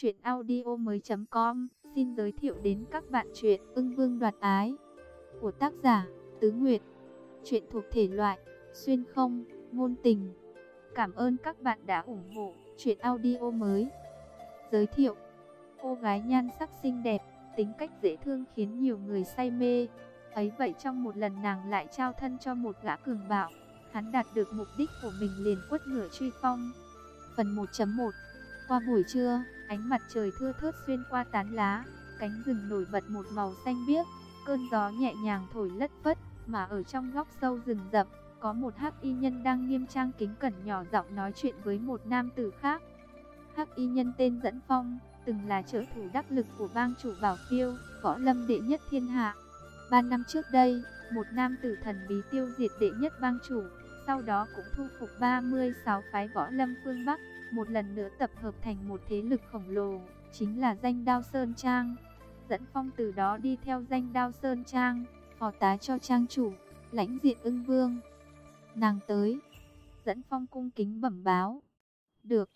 Chuyện audio mới com. Xin giới thiệu đến các bạn chuyện ưng vương đoạt ái Của tác giả Tứ Nguyệt. Chuyện thuộc thể loại Xuyên không, ngôn tình. Cảm ơn các bạn đã ủng hộ chuyện audio mới. Giới thiệu Cô gái nhan sắc xinh đẹp, tính cách dễ thương khiến nhiều người say mê. Ấy vậy trong một lần nàng lại trao thân cho một gã cường bạo Hắn đạt được mục đích của mình liền quất ngựa truy phong. Phần 1.1 Qua buổi trưa, ánh mặt trời thưa thớt xuyên qua tán lá, cánh rừng nổi bật một màu xanh biếc, cơn gió nhẹ nhàng thổi lất phất, mà ở trong góc sâu rừng rậm, có một hắc y nhân đang nghiêm trang kính cẩn nhỏ giọng nói chuyện với một nam tử khác. Hắc y nhân tên Dẫn Phong, từng là trợ thủ đắc lực của bang chủ Bảo Phiêu, võ lâm đệ nhất thiên hạ. Ba năm trước đây, một nam tử thần bí tiêu diệt đệ nhất bang chủ, sau đó cũng thu phục 36 phái võ lâm phương Bắc, một lần nữa tập hợp thành một thế lực khổng lồ, chính là danh đao Sơn Trang. Dẫn phong từ đó đi theo danh đao Sơn Trang, phò tá cho trang chủ, lãnh diện ưng vương. Nàng tới, dẫn phong cung kính bẩm báo. Được,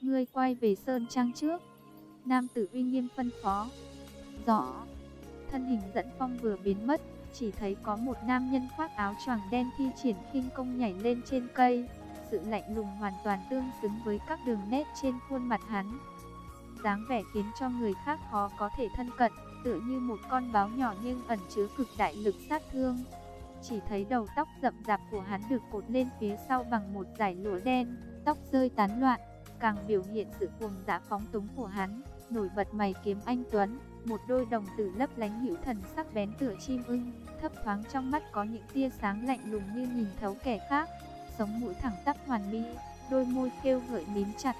ngươi quay về Sơn Trang trước. Nam tử uy nghiêm phân phó. Rõ, thân hình dẫn phong vừa biến mất, chỉ thấy có một nam nhân khoác áo choàng đen thi triển khinh công nhảy lên trên cây sự lạnh lùng hoàn toàn tương xứng với các đường nét trên khuôn mặt hắn. dáng vẻ khiến cho người khác khó có thể thân cận, tựa như một con báo nhỏ nhưng ẩn chứa cực đại lực sát thương. Chỉ thấy đầu tóc rậm rạp của hắn được cột lên phía sau bằng một dải lụa đen, tóc rơi tán loạn, càng biểu hiện sự cuồng dã phóng túng của hắn, nổi bật mày kiếm anh tuấn, một đôi đồng tử lấp lánh hữu thần sắc bén tựa chim ưng, thấp thoáng trong mắt có những tia sáng lạnh lùng như nhìn thấu kẻ khác sống mũi thẳng tắp hoàn mỹ, đôi môi kêu gợi mím chặt.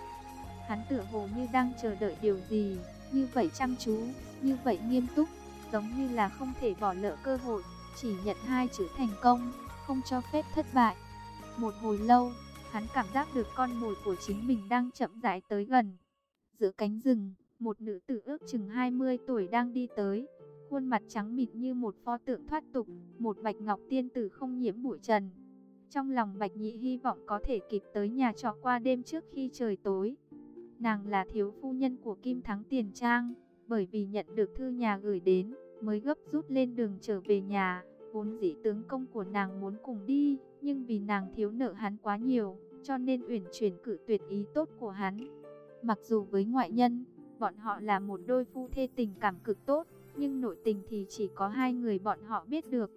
Hắn tựa hồ như đang chờ đợi điều gì, như vậy chăm chú, như vậy nghiêm túc, giống như là không thể bỏ lỡ cơ hội, chỉ nhận hai chữ thành công, không cho phép thất bại. Một hồi lâu, hắn cảm giác được con mồi của chính mình đang chậm rãi tới gần. Giữa cánh rừng, một nữ tử ước chừng 20 tuổi đang đi tới, khuôn mặt trắng mịn như một pho tượng thoát tục, một bạch ngọc tiên tử không nhiễm bụi trần. Trong lòng Bạch Nhị hy vọng có thể kịp tới nhà trọ qua đêm trước khi trời tối. Nàng là thiếu phu nhân của Kim Thắng Tiền Trang, bởi vì nhận được thư nhà gửi đến, mới gấp rút lên đường trở về nhà. Vốn dĩ tướng công của nàng muốn cùng đi, nhưng vì nàng thiếu nợ hắn quá nhiều, cho nên uyển chuyển cử tuyệt ý tốt của hắn. Mặc dù với ngoại nhân, bọn họ là một đôi phu thê tình cảm cực tốt, nhưng nội tình thì chỉ có hai người bọn họ biết được.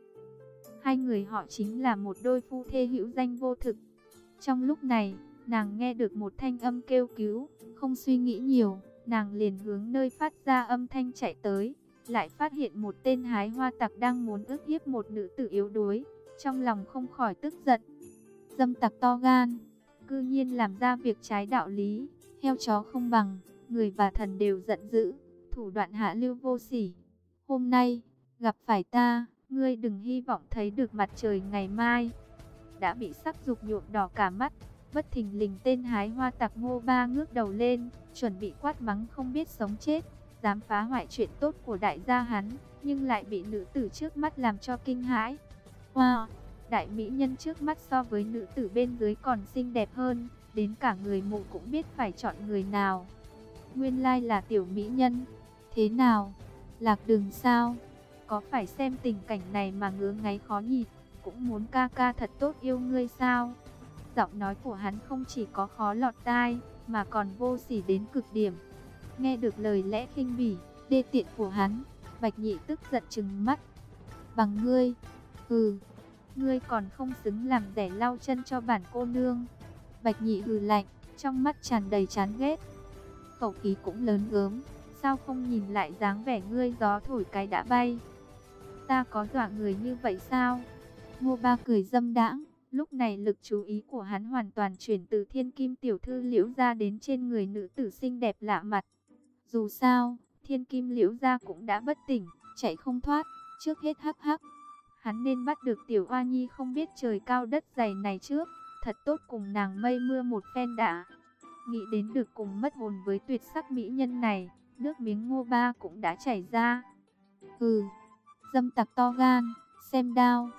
Hai người họ chính là một đôi phu thê hữu danh vô thực. Trong lúc này, nàng nghe được một thanh âm kêu cứu, không suy nghĩ nhiều, nàng liền hướng nơi phát ra âm thanh chạy tới, lại phát hiện một tên hái hoa tặc đang muốn ức hiếp một nữ tử yếu đuối, trong lòng không khỏi tức giận. Dâm tặc to gan, cư nhiên làm ra việc trái đạo lý, heo chó không bằng, người và thần đều giận dữ, thủ đoạn hạ lưu vô sỉ. Hôm nay, gặp phải ta, Ngươi đừng hy vọng thấy được mặt trời ngày mai. Đã bị sắc dục nhuộm đỏ cả mắt, bất thình lình tên hái hoa tạc ngô ba ngước đầu lên, chuẩn bị quát mắng không biết sống chết, dám phá hoại chuyện tốt của đại gia hắn, nhưng lại bị nữ tử trước mắt làm cho kinh hãi. Wow, đại mỹ nhân trước mắt so với nữ tử bên dưới còn xinh đẹp hơn, đến cả người mụ cũng biết phải chọn người nào. Nguyên lai là tiểu mỹ nhân. Thế nào? Lạc đường sao? Có phải xem tình cảnh này mà ngứa ngáy khó nhịn, cũng muốn ca ca thật tốt yêu ngươi sao? Giọng nói của hắn không chỉ có khó lọt tai, mà còn vô sỉ đến cực điểm. Nghe được lời lẽ khinh bỉ, đê tiện của hắn, Bạch Nhị tức giận trừng mắt. Bằng ngươi, hừ, ngươi còn không xứng làm rẻ lau chân cho bản cô nương. Bạch Nhị hừ lạnh, trong mắt tràn đầy chán ghét. Khẩu khí cũng lớn gớm, sao không nhìn lại dáng vẻ ngươi gió thổi cái đã bay ta có dọa người như vậy sao? Ngô Ba cười dâm đãng, lúc này lực chú ý của hắn hoàn toàn chuyển từ thiên kim tiểu thư liễu ra đến trên người nữ tử xinh đẹp lạ mặt. Dù sao, thiên kim liễu ra cũng đã bất tỉnh, chạy không thoát, trước hết hắc hắc. Hắn nên bắt được tiểu oa nhi không biết trời cao đất dày này trước, thật tốt cùng nàng mây mưa một phen đã. Nghĩ đến được cùng mất hồn với tuyệt sắc mỹ nhân này, nước miếng ngô ba cũng đã chảy ra. Ừ, Dâm tặc to gan, xem đao.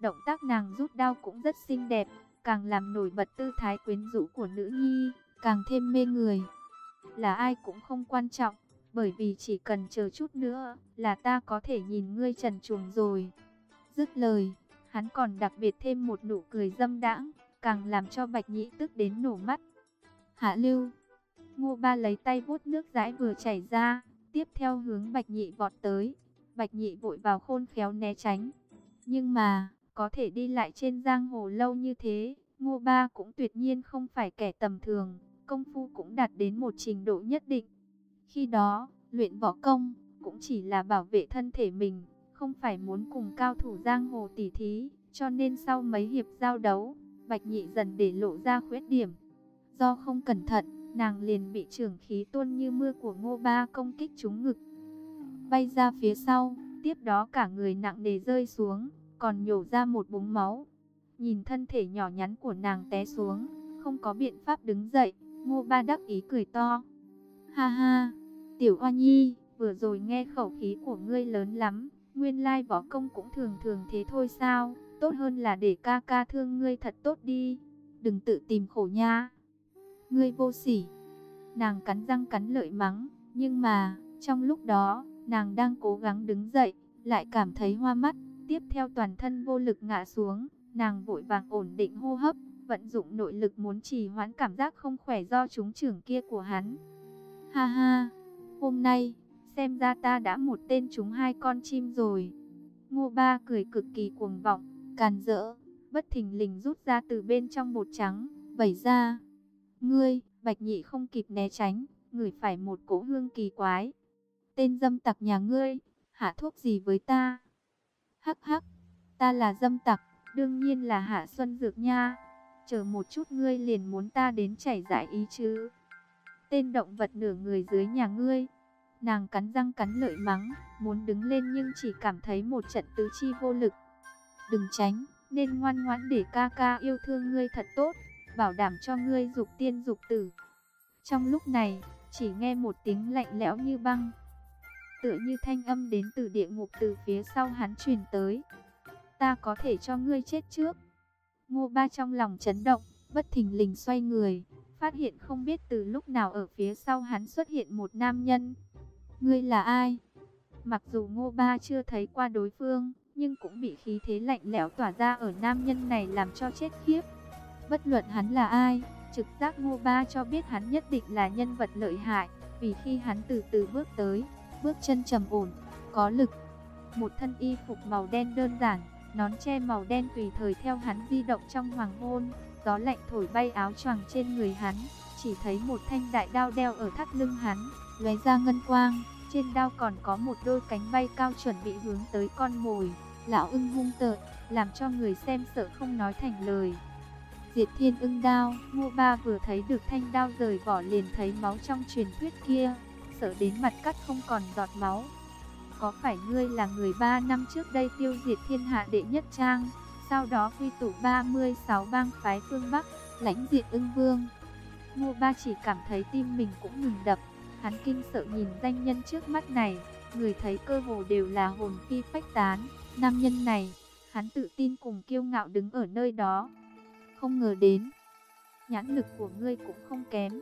Động tác nàng rút đao cũng rất xinh đẹp, càng làm nổi bật tư thái quyến rũ của nữ nhi, càng thêm mê người. là ai cũng không quan trọng, bởi vì chỉ cần chờ chút nữa là ta có thể nhìn ngươi trần truồng rồi. Dứt lời, hắn còn đặc biệt thêm một nụ cười dâm đãng, càng làm cho Bạch Nhĩ tức đến nổ mắt. Hạ lưu, ngô ba lấy tay vuốt nước dãi vừa chảy ra, tiếp theo hướng Bạch Nhị vọt tới. Bạch Nhị vội vào khôn khéo né tránh. Nhưng mà, có thể đi lại trên giang hồ lâu như thế, Ngô Ba cũng tuyệt nhiên không phải kẻ tầm thường, công phu cũng đạt đến một trình độ nhất định. Khi đó, luyện võ công cũng chỉ là bảo vệ thân thể mình, không phải muốn cùng cao thủ giang hồ tỉ thí, cho nên sau mấy hiệp giao đấu, Bạch Nhị dần để lộ ra khuyết điểm. Do không cẩn thận, nàng liền bị trưởng khí tuôn như mưa của Ngô Ba công kích trúng ngực. Bay ra phía sau, tiếp đó cả người nặng nề rơi xuống, còn nhổ ra một búng máu. Nhìn thân thể nhỏ nhắn của nàng té xuống, không có biện pháp đứng dậy, Ngô Ba đắc ý cười to. Ha ha, tiểu hoa nhi, vừa rồi nghe khẩu khí của ngươi lớn lắm, nguyên lai võ công cũng thường thường thế thôi sao, tốt hơn là để ca ca thương ngươi thật tốt đi, đừng tự tìm khổ nha. Ngươi vô sỉ. Nàng cắn răng cắn lợi mắng, nhưng mà, trong lúc đó, nàng đang cố gắng đứng dậy, lại cảm thấy hoa mắt, tiếp theo toàn thân vô lực ngã xuống, nàng vội vàng ổn định hô hấp, vận dụng nội lực muốn trì hoãn cảm giác không khỏe do trúng trưởng kia của hắn. Ha ha, hôm nay, xem ra ta đã một tên trúng hai con chim rồi. Ngô Ba cười cực kỳ cuồng vọng, càn rỡ, bất thình lình rút ra từ bên trong bột trắng, vẩy ra. Ngươi, Bạch Nhị không kịp né tránh, ngửi phải một cỗ hương kỳ quái. Tên dâm tặc nhà ngươi, hạ thuốc gì với ta? Hắc hắc, ta là dâm tặc, đương nhiên là hạ xuân dược nha. Chờ một chút ngươi liền muốn ta đến chảy giải ý chứ. Tên động vật nửa người dưới nhà ngươi. Nàng cắn răng cắn lợi mắng, muốn đứng lên nhưng chỉ cảm thấy một trận tứ chi vô lực. Đừng tránh, nên ngoan ngoãn để ca ca yêu thương ngươi thật tốt bảo đảm cho ngươi dục tiên dục tử. Trong lúc này, chỉ nghe một tiếng lạnh lẽo như băng. Tựa như thanh âm đến từ địa ngục từ phía sau hắn truyền tới. Ta có thể cho ngươi chết trước. Ngô ba trong lòng chấn động, bất thình lình xoay người, phát hiện không biết từ lúc nào ở phía sau hắn xuất hiện một nam nhân. Ngươi là ai? Mặc dù ngô ba chưa thấy qua đối phương, nhưng cũng bị khí thế lạnh lẽo tỏa ra ở nam nhân này làm cho chết khiếp. Bất luận hắn là ai, trực giác ngô ba cho biết hắn nhất định là nhân vật lợi hại, vì khi hắn từ từ bước tới, bước chân trầm ổn, có lực. Một thân y phục màu đen đơn giản, nón che màu đen tùy thời theo hắn di động trong hoàng hôn, gió lạnh thổi bay áo choàng trên người hắn, chỉ thấy một thanh đại đao đeo ở thắt lưng hắn, lóe ra ngân quang, trên đao còn có một đôi cánh bay cao chuẩn bị hướng tới con mồi, lão ưng hung tợn, làm cho người xem sợ không nói thành lời. Diệt thiên ưng đao, ngô ba vừa thấy được thanh đao rời vỏ liền thấy máu trong truyền thuyết kia, sợ đến mặt cắt không còn giọt máu. Có phải ngươi là người ba năm trước đây tiêu diệt thiên hạ đệ nhất trang, sau đó quy tụ 36 bang phái phương Bắc, lãnh diệt ưng vương? Ngô ba chỉ cảm thấy tim mình cũng ngừng đập, hắn kinh sợ nhìn danh nhân trước mắt này, người thấy cơ hồ đều là hồn phi phách tán, nam nhân này, hắn tự tin cùng kiêu ngạo đứng ở nơi đó, không ngờ đến. Nhãn lực của ngươi cũng không kém.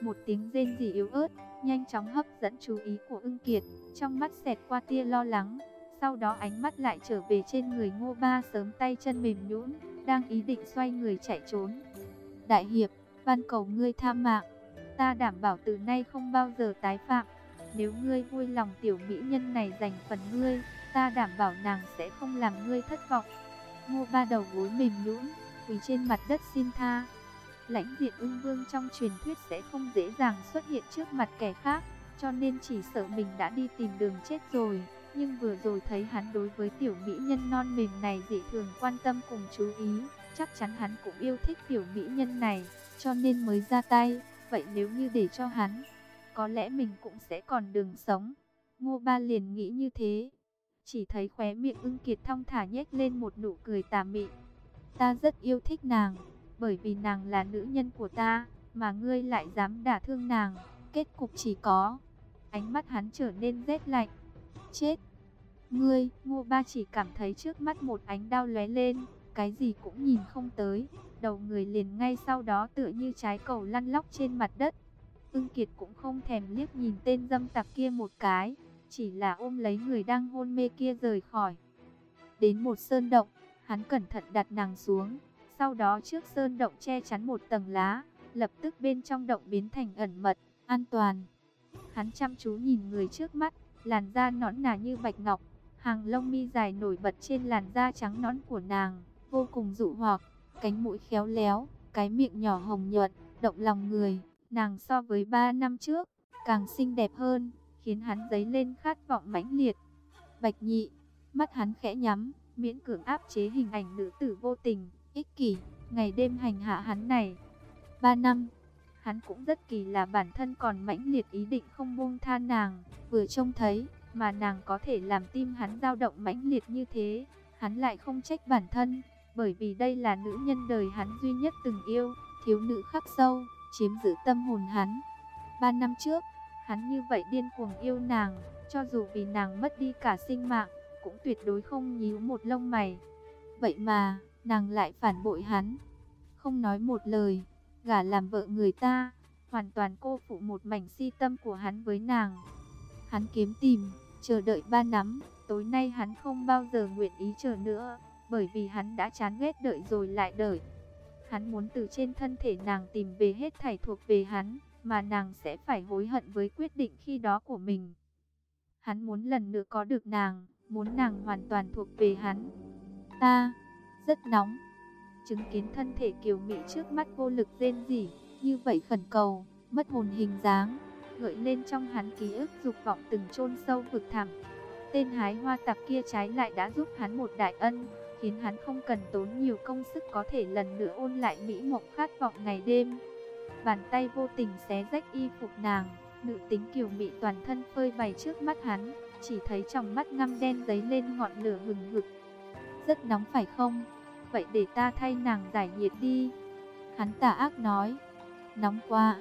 Một tiếng rên rỉ yếu ớt, nhanh chóng hấp dẫn chú ý của ưng kiệt, trong mắt xẹt qua tia lo lắng. Sau đó ánh mắt lại trở về trên người ngô ba sớm tay chân mềm nhũn, đang ý định xoay người chạy trốn. Đại hiệp, van cầu ngươi tha mạng, ta đảm bảo từ nay không bao giờ tái phạm. Nếu ngươi vui lòng tiểu mỹ nhân này dành phần ngươi, ta đảm bảo nàng sẽ không làm ngươi thất vọng. Ngô ba đầu gối mềm nhũn, quỳ trên mặt đất xin tha. Lãnh diện ưng vương trong truyền thuyết sẽ không dễ dàng xuất hiện trước mặt kẻ khác, cho nên chỉ sợ mình đã đi tìm đường chết rồi. Nhưng vừa rồi thấy hắn đối với tiểu mỹ nhân non mềm này dị thường quan tâm cùng chú ý, chắc chắn hắn cũng yêu thích tiểu mỹ nhân này, cho nên mới ra tay. Vậy nếu như để cho hắn, có lẽ mình cũng sẽ còn đường sống. Ngô Ba liền nghĩ như thế. Chỉ thấy khóe miệng ưng kiệt thong thả nhếch lên một nụ cười tà mị, Ta rất yêu thích nàng, bởi vì nàng là nữ nhân của ta, mà ngươi lại dám đả thương nàng. Kết cục chỉ có, ánh mắt hắn trở nên rét lạnh. Chết! Ngươi, ngô ba chỉ cảm thấy trước mắt một ánh đao lóe lên, cái gì cũng nhìn không tới. Đầu người liền ngay sau đó tựa như trái cầu lăn lóc trên mặt đất. Ưng Kiệt cũng không thèm liếc nhìn tên dâm tặc kia một cái, chỉ là ôm lấy người đang hôn mê kia rời khỏi. Đến một sơn động, hắn cẩn thận đặt nàng xuống, sau đó trước sơn động che chắn một tầng lá, lập tức bên trong động biến thành ẩn mật, an toàn. Hắn chăm chú nhìn người trước mắt, làn da nõn nà như bạch ngọc, hàng lông mi dài nổi bật trên làn da trắng nõn của nàng, vô cùng dụ hoặc, cánh mũi khéo léo, cái miệng nhỏ hồng nhuận, động lòng người. Nàng so với ba năm trước, càng xinh đẹp hơn, khiến hắn dấy lên khát vọng mãnh liệt. Bạch nhị, mắt hắn khẽ nhắm, miễn cưỡng áp chế hình ảnh nữ tử vô tình, ích kỷ, ngày đêm hành hạ hắn này. Ba năm, hắn cũng rất kỳ là bản thân còn mãnh liệt ý định không buông tha nàng, vừa trông thấy, mà nàng có thể làm tim hắn dao động mãnh liệt như thế, hắn lại không trách bản thân, bởi vì đây là nữ nhân đời hắn duy nhất từng yêu, thiếu nữ khắc sâu chiếm giữ tâm hồn hắn. Ba năm trước, hắn như vậy điên cuồng yêu nàng, cho dù vì nàng mất đi cả sinh mạng, cũng tuyệt đối không nhíu một lông mày. Vậy mà, nàng lại phản bội hắn, không nói một lời, gả làm vợ người ta, hoàn toàn cô phụ một mảnh si tâm của hắn với nàng. Hắn kiếm tìm, chờ đợi ba năm, tối nay hắn không bao giờ nguyện ý chờ nữa, bởi vì hắn đã chán ghét đợi rồi lại đợi. Hắn muốn từ trên thân thể nàng tìm về hết thảy thuộc về hắn, mà nàng sẽ phải hối hận với quyết định khi đó của mình. Hắn muốn lần nữa có được nàng, muốn nàng hoàn toàn thuộc về hắn. Ta, rất nóng. Chứng kiến thân thể kiều mỹ trước mắt vô lực rên rỉ, như vậy khẩn cầu, mất hồn hình dáng, gợi lên trong hắn ký ức dục vọng từng chôn sâu vực thẳm. Tên hái hoa tạp kia trái lại đã giúp hắn một đại ân, khiến hắn không cần tốn nhiều công sức có thể lần nữa ôn lại mỹ mộng khát vọng ngày đêm. Bàn tay vô tình xé rách y phục nàng, nữ tính kiều mị toàn thân phơi bày trước mắt hắn, chỉ thấy trong mắt ngăm đen giấy lên ngọn lửa hừng hực. Rất nóng phải không? Vậy để ta thay nàng giải nhiệt đi. Hắn tà ác nói, nóng quá.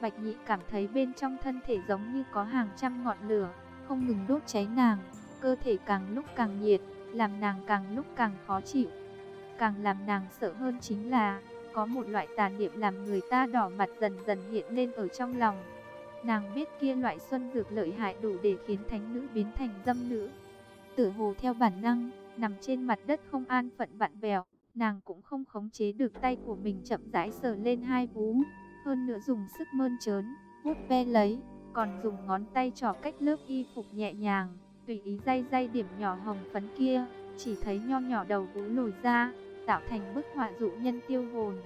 Bạch nhị cảm thấy bên trong thân thể giống như có hàng trăm ngọn lửa, không ngừng đốt cháy nàng, cơ thể càng lúc càng nhiệt làm nàng càng lúc càng khó chịu. Càng làm nàng sợ hơn chính là, có một loại tà niệm làm người ta đỏ mặt dần dần hiện lên ở trong lòng. Nàng biết kia loại xuân dược lợi hại đủ để khiến thánh nữ biến thành dâm nữ. Tử hồ theo bản năng, nằm trên mặt đất không an phận vặn vẹo, nàng cũng không khống chế được tay của mình chậm rãi sờ lên hai vú, hơn nữa dùng sức mơn trớn, vuốt ve lấy, còn dùng ngón tay trỏ cách lớp y phục nhẹ nhàng tùy ý day day điểm nhỏ hồng phấn kia, chỉ thấy nho nhỏ đầu vú lồi ra, tạo thành bức họa dụ nhân tiêu hồn.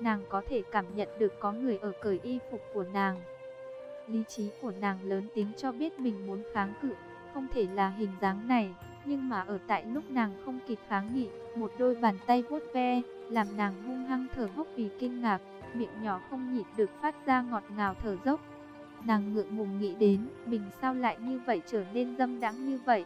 Nàng có thể cảm nhận được có người ở cởi y phục của nàng. Lý trí của nàng lớn tiếng cho biết mình muốn kháng cự, không thể là hình dáng này, nhưng mà ở tại lúc nàng không kịp kháng nghị, một đôi bàn tay vuốt ve, làm nàng hung hăng thở hốc vì kinh ngạc, miệng nhỏ không nhịn được phát ra ngọt ngào thở dốc. Nàng ngượng ngùng nghĩ đến, mình sao lại như vậy trở nên dâm đãng như vậy.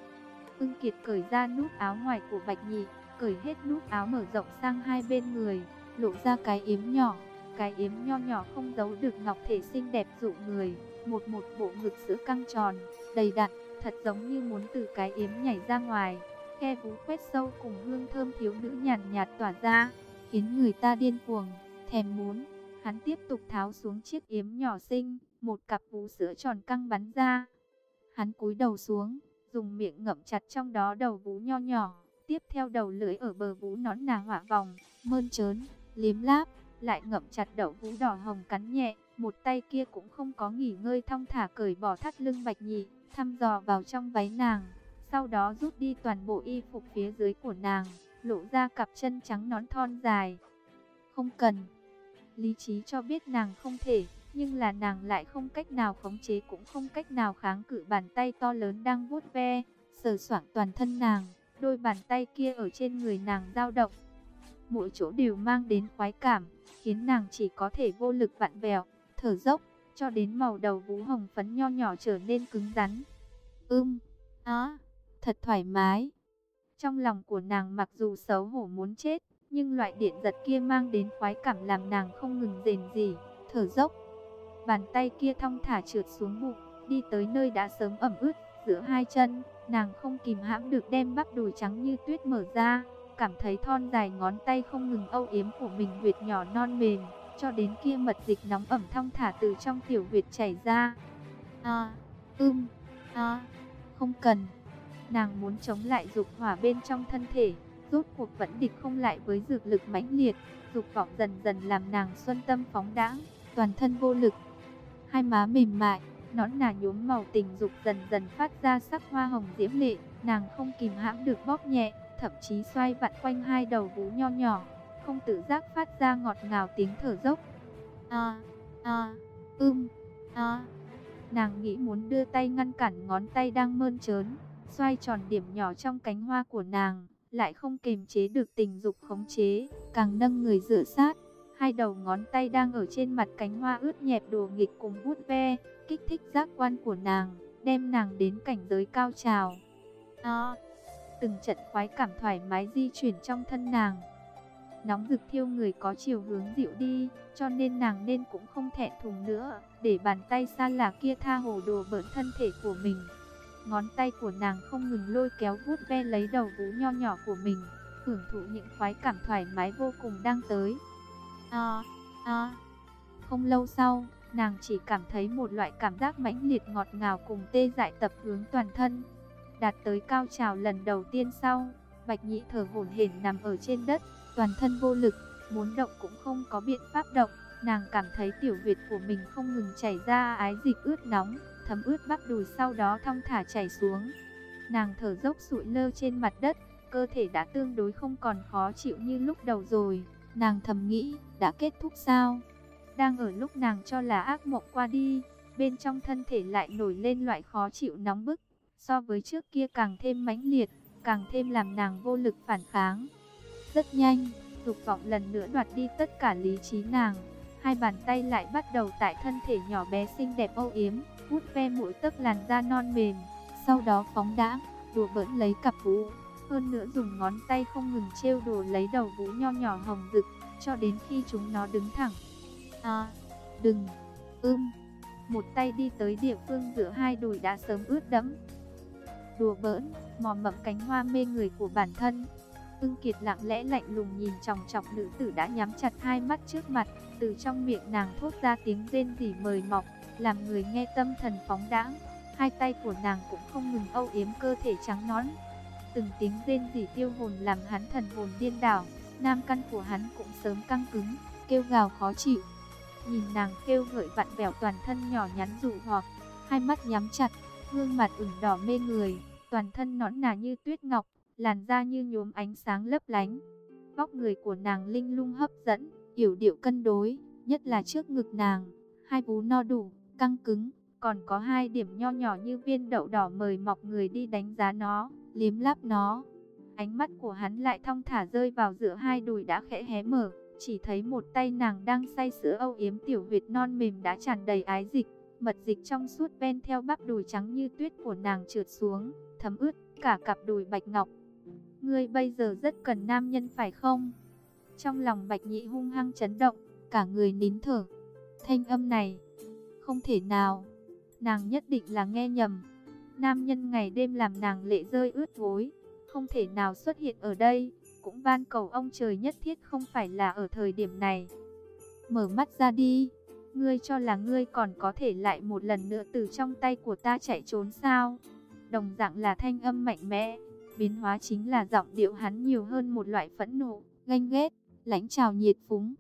Ưng Kiệt cởi ra nút áo ngoài của Bạch Nhị, cởi hết nút áo mở rộng sang hai bên người, lộ ra cái yếm nhỏ. Cái yếm nho nhỏ không giấu được ngọc thể xinh đẹp dụ người, một một bộ ngực sữa căng tròn, đầy đặn, thật giống như muốn từ cái yếm nhảy ra ngoài. Khe vú quét sâu cùng hương thơm thiếu nữ nhàn nhạt tỏa ra, khiến người ta điên cuồng, thèm muốn. Hắn tiếp tục tháo xuống chiếc yếm nhỏ xinh, một cặp vú sữa tròn căng bắn ra. Hắn cúi đầu xuống, dùng miệng ngậm chặt trong đó đầu vú nho nhỏ, tiếp theo đầu lưỡi ở bờ vú nón nà hỏa vòng, mơn trớn, liếm láp, lại ngậm chặt đậu vú đỏ hồng cắn nhẹ, một tay kia cũng không có nghỉ ngơi thong thả cởi bỏ thắt lưng bạch nhị, thăm dò vào trong váy nàng, sau đó rút đi toàn bộ y phục phía dưới của nàng, lộ ra cặp chân trắng nón thon dài. Không cần. Lý trí cho biết nàng không thể, nhưng là nàng lại không cách nào khống chế cũng không cách nào kháng cự bàn tay to lớn đang vuốt ve, sờ soạng toàn thân nàng, đôi bàn tay kia ở trên người nàng dao động. Mỗi chỗ đều mang đến khoái cảm, khiến nàng chỉ có thể vô lực vặn vẹo, thở dốc, cho đến màu đầu vú hồng phấn nho nhỏ trở nên cứng rắn. Ưm, á, thật thoải mái. Trong lòng của nàng mặc dù xấu hổ muốn chết, nhưng loại điện giật kia mang đến khoái cảm làm nàng không ngừng rền gì, thở dốc. Bàn tay kia thong thả trượt xuống bụng, đi tới nơi đã sớm ẩm ướt, giữa hai chân, nàng không kìm hãm được đem bắp đùi trắng như tuyết mở ra, cảm thấy thon dài ngón tay không ngừng âu yếm của mình huyệt nhỏ non mềm, cho đến kia mật dịch nóng ẩm thong thả từ trong tiểu huyệt chảy ra. A, ưm, a, không cần. Nàng muốn chống lại dục hỏa bên trong thân thể, rốt cuộc vẫn địch không lại với dược lực mãnh liệt, dục vọng dần dần làm nàng xuân tâm phóng đãng, toàn thân vô lực. Hai má mềm mại, nón nà nhuốm màu tình dục dần dần phát ra sắc hoa hồng diễm lệ, nàng không kìm hãm được bóp nhẹ, thậm chí xoay vặn quanh hai đầu vú nho nhỏ, không tự giác phát ra ngọt ngào tiếng thở dốc. A, a, ưm, a. Nàng nghĩ muốn đưa tay ngăn cản ngón tay đang mơn trớn, xoay tròn điểm nhỏ trong cánh hoa của nàng, lại không kềm chế được tình dục khống chế, càng nâng người dựa sát. Hai đầu ngón tay đang ở trên mặt cánh hoa ướt nhẹp đùa nghịch cùng vuốt ve, kích thích giác quan của nàng, đem nàng đến cảnh giới cao trào. À, từng trận khoái cảm thoải mái di chuyển trong thân nàng. Nóng rực thiêu người có chiều hướng dịu đi, cho nên nàng nên cũng không thẹn thùng nữa, để bàn tay xa lạ kia tha hồ đồ bỡn thân thể của mình. Ngón tay của nàng không ngừng lôi kéo vuốt ve lấy đầu vú nho nhỏ của mình, hưởng thụ những khoái cảm thoải mái vô cùng đang tới. À, à, không lâu sau, nàng chỉ cảm thấy một loại cảm giác mãnh liệt ngọt ngào cùng tê dại tập hướng toàn thân. Đạt tới cao trào lần đầu tiên sau, Bạch Nhĩ thở hổn hển nằm ở trên đất, toàn thân vô lực, muốn động cũng không có biện pháp động. Nàng cảm thấy tiểu huyệt của mình không ngừng chảy ra ái dịch ướt nóng, thấm ướt bắp đùi sau đó thong thả chảy xuống. Nàng thở dốc sụi lơ trên mặt đất, cơ thể đã tương đối không còn khó chịu như lúc đầu rồi. Nàng thầm nghĩ, đã kết thúc sao? Đang ở lúc nàng cho là ác mộng qua đi, bên trong thân thể lại nổi lên loại khó chịu nóng bức, so với trước kia càng thêm mãnh liệt, càng thêm làm nàng vô lực phản kháng. Rất nhanh, dục vọng lần nữa đoạt đi tất cả lý trí nàng, hai bàn tay lại bắt đầu tại thân thể nhỏ bé xinh đẹp âu yếm, vuốt ve mỗi tấc làn da non mềm, sau đó phóng đãng, đùa bỡn lấy cặp vũ. hơn nữa dùng ngón tay không ngừng trêu đùa lấy đầu vũ nho nhỏ hồng rực, cho đến khi chúng nó đứng thẳng. À, đừng, ưm, một tay đi tới địa phương giữa hai đùi đã sớm ướt đẫm. Đùa bỡn, mò mẫm cánh hoa mê người của bản thân. Ưng Kiệt lặng lẽ lạnh lùng nhìn chòng chọc nữ tử đã nhắm chặt hai mắt trước mặt, từ trong miệng nàng thốt ra tiếng rên rỉ mời mọc, làm người nghe tâm thần phóng đãng. Hai tay của nàng cũng không ngừng âu yếm cơ thể trắng nõn. Từng tiếng rên rỉ tiêu hồn làm hắn thần hồn điên đảo, nam căn của hắn cũng sớm căng cứng, kêu gào khó chịu. Nhìn nàng kêu gợi vặn vẹo toàn thân nhỏ nhắn dụ hoặc, hai mắt nhắm chặt, gương mặt ửng đỏ mê người, toàn thân nõn nà như tuyết ngọc, làn da như nhuốm ánh sáng lấp lánh. Vóc người của nàng linh lung hấp dẫn, yểu điệu cân đối, nhất là trước ngực nàng, hai vú no đủ, căng cứng, còn có hai điểm nho nhỏ như viên đậu đỏ mời mọc người đi đánh giá nó, liếm láp nó. Ánh mắt của hắn lại thong thả rơi vào giữa hai đùi đã khẽ hé mở, chỉ thấy một tay nàng đang say sữa âu yếm tiểu huyệt non mềm đã tràn đầy ái dịch, mật dịch trong suốt ven theo bắp đùi trắng như tuyết của nàng trượt xuống, thấm ướt cả cặp đùi bạch ngọc. Ngươi bây giờ rất cần nam nhân phải không? Trong lòng bạch nhị hung hăng chấn động, cả người nín thở. Thanh âm này, không thể nào, nàng nhất định là nghe nhầm. Nam nhân ngày đêm làm nàng lệ rơi ướt gối, không thể nào xuất hiện ở đây, cũng van cầu ông trời nhất thiết không phải là ở thời điểm này. Mở mắt ra đi, ngươi cho là ngươi còn có thể lại một lần nữa từ trong tay của ta chạy trốn sao? Đồng dạng là thanh âm mạnh mẽ, biến hóa chính là giọng điệu hắn nhiều hơn một loại phẫn nộ, ganh ghét, lãnh trào nhiệt phúng.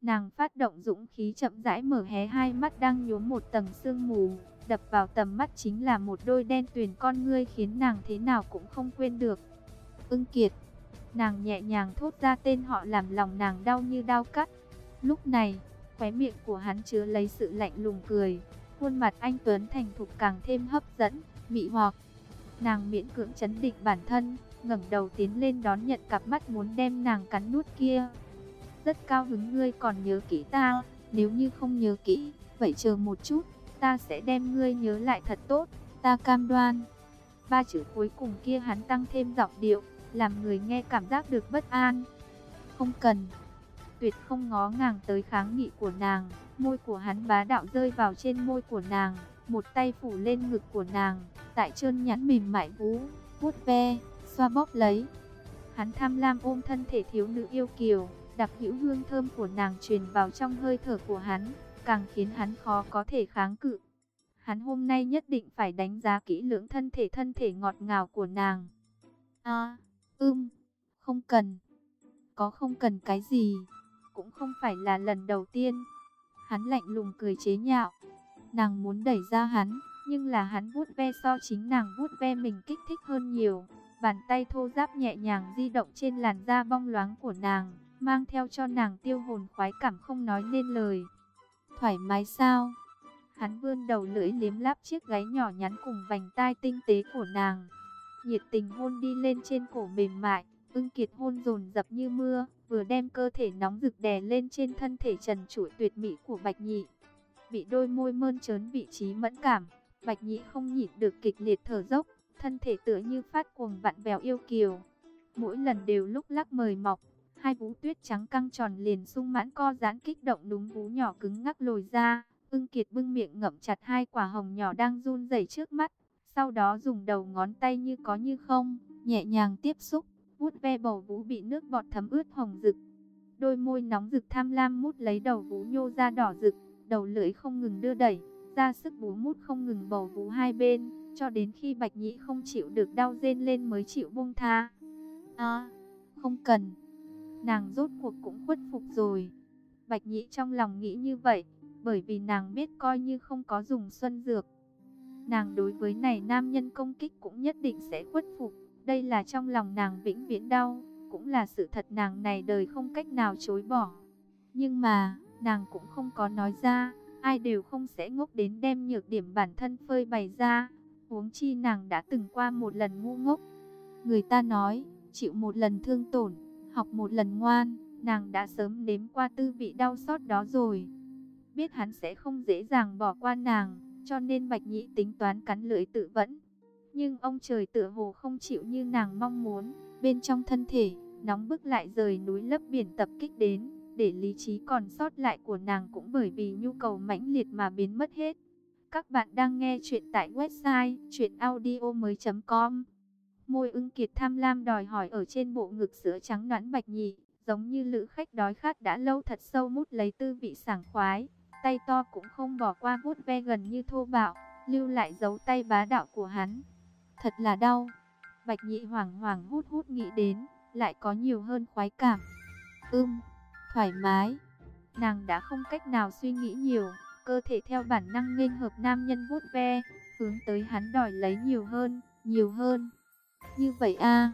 Nàng phát động dũng khí chậm rãi mở hé hai mắt đang nhuốm một tầng sương mù, đập vào tầm mắt chính là một đôi đen tuyền con ngươi khiến nàng thế nào cũng không quên được. Ưng Kiệt, nàng nhẹ nhàng thốt ra tên họ làm lòng nàng đau như đau cắt. Lúc này, khóe miệng của hắn chứa lấy sự lạnh lùng cười, khuôn mặt anh Tuấn thành thục càng thêm hấp dẫn, mị hoặc. Nàng miễn cưỡng chấn định bản thân, ngẩng đầu tiến lên đón nhận cặp mắt muốn đem nàng cắn nuốt kia. Rất cao hứng ngươi còn nhớ kỹ ta, nếu như không nhớ kỹ, vậy chờ một chút, ta sẽ đem ngươi nhớ lại thật tốt, ta cam đoan. Ba chữ cuối cùng kia hắn tăng thêm giọng điệu, làm người nghe cảm giác được bất an. Không cần, tuyệt không ngó ngàng tới kháng nghị của nàng, môi của hắn bá đạo rơi vào trên môi của nàng, một tay phủ lên ngực của nàng, tại trơn nhẵn mềm mại vú, vuốt ve, xoa bóp lấy. Hắn tham lam ôm thân thể thiếu nữ yêu kiều, Đặc hữu hương thơm của nàng truyền vào trong hơi thở của hắn, càng khiến hắn khó có thể kháng cự. Hắn hôm nay nhất định phải đánh giá kỹ lưỡng thân thể thân thể ngọt ngào của nàng. A, à, ưm, không cần. Có không cần cái gì, cũng không phải là lần đầu tiên. Hắn lạnh lùng cười chế nhạo. Nàng muốn đẩy ra hắn, nhưng là hắn vuốt ve so chính nàng vuốt ve mình kích thích hơn nhiều. Bàn tay thô ráp nhẹ nhàng di động trên làn da bong loáng của nàng, mang theo cho nàng tiêu hồn khoái cảm không nói nên lời. Thoải mái sao? Hắn vươn đầu lưỡi liếm láp chiếc gáy nhỏ nhắn cùng vành tai tinh tế của nàng. Nhiệt tình hôn đi lên trên cổ mềm mại, ưng kiệt hôn dồn dập như mưa, vừa đem cơ thể nóng rực đè lên trên thân thể trần trụi tuyệt mỹ của Bạch Nhị. Bị đôi môi mơn trớn vị trí mẫn cảm, Bạch Nhị không nhịn được kịch liệt thở dốc, thân thể tựa như phát cuồng vặn vẹo yêu kiều. Mỗi lần đều lúc lắc mời mọc, hai vú tuyết trắng căng tròn liền sung mãn co giãn kích động đúng vú nhỏ cứng ngắc lồi ra. Ưng Kiệt bưng miệng ngậm chặt hai quả hồng nhỏ đang run rẩy trước mắt, sau đó dùng đầu ngón tay như có như không, nhẹ nhàng tiếp xúc, vuốt ve bầu vú bị nước bọt thấm ướt hồng rực. Đôi môi nóng rực tham lam mút lấy đầu vú nhô ra đỏ rực, đầu lưỡi không ngừng đưa đẩy, ra sức bú mút không ngừng bầu vú hai bên, cho đến khi Bạch Nhĩ không chịu được đau rên lên mới chịu buông tha. À, không cần. Nàng rốt cuộc cũng khuất phục rồi. Bạch Nhĩ trong lòng nghĩ như vậy, bởi vì nàng biết coi như không có dùng xuân dược. Nàng đối với này nam nhân công kích cũng nhất định sẽ khuất phục. Đây là trong lòng nàng vĩnh viễn đau, cũng là sự thật nàng này đời không cách nào chối bỏ. Nhưng mà, nàng cũng không có nói ra, ai đều không sẽ ngốc đến đem nhược điểm bản thân phơi bày ra. Huống chi nàng đã từng qua một lần ngu ngốc. Người ta nói, chịu một lần thương tổn, học một lần ngoan, nàng đã sớm nếm qua tư vị đau xót đó rồi. Biết hắn sẽ không dễ dàng bỏ qua nàng, cho nên Bạch Nhĩ tính toán cắn lưỡi tự vẫn. Nhưng ông trời tựa hồ không chịu như nàng mong muốn, bên trong thân thể, nóng bức lại rời núi lấp biển tập kích đến, để lý trí còn sót lại của nàng cũng bởi vì nhu cầu mãnh liệt mà biến mất hết. Các bạn đang nghe chuyện tại website chuyenaudio.com Môi ưng kiệt tham lam đòi hỏi ở trên bộ ngực sữa trắng nõn bạch nhị, giống như lữ khách đói khát đã lâu thật sâu mút lấy tư vị sảng khoái. Tay to cũng không bỏ qua vuốt ve gần như thô bạo, lưu lại dấu tay bá đạo của hắn. Thật là đau. Bạch nhị hoảng hoảng hút hút nghĩ đến, lại có nhiều hơn khoái cảm. Ưm, thoải mái. Nàng đã không cách nào suy nghĩ nhiều, cơ thể theo bản năng nghênh hợp nam nhân vuốt ve, hướng tới hắn đòi lấy nhiều hơn, nhiều hơn. Như vậy a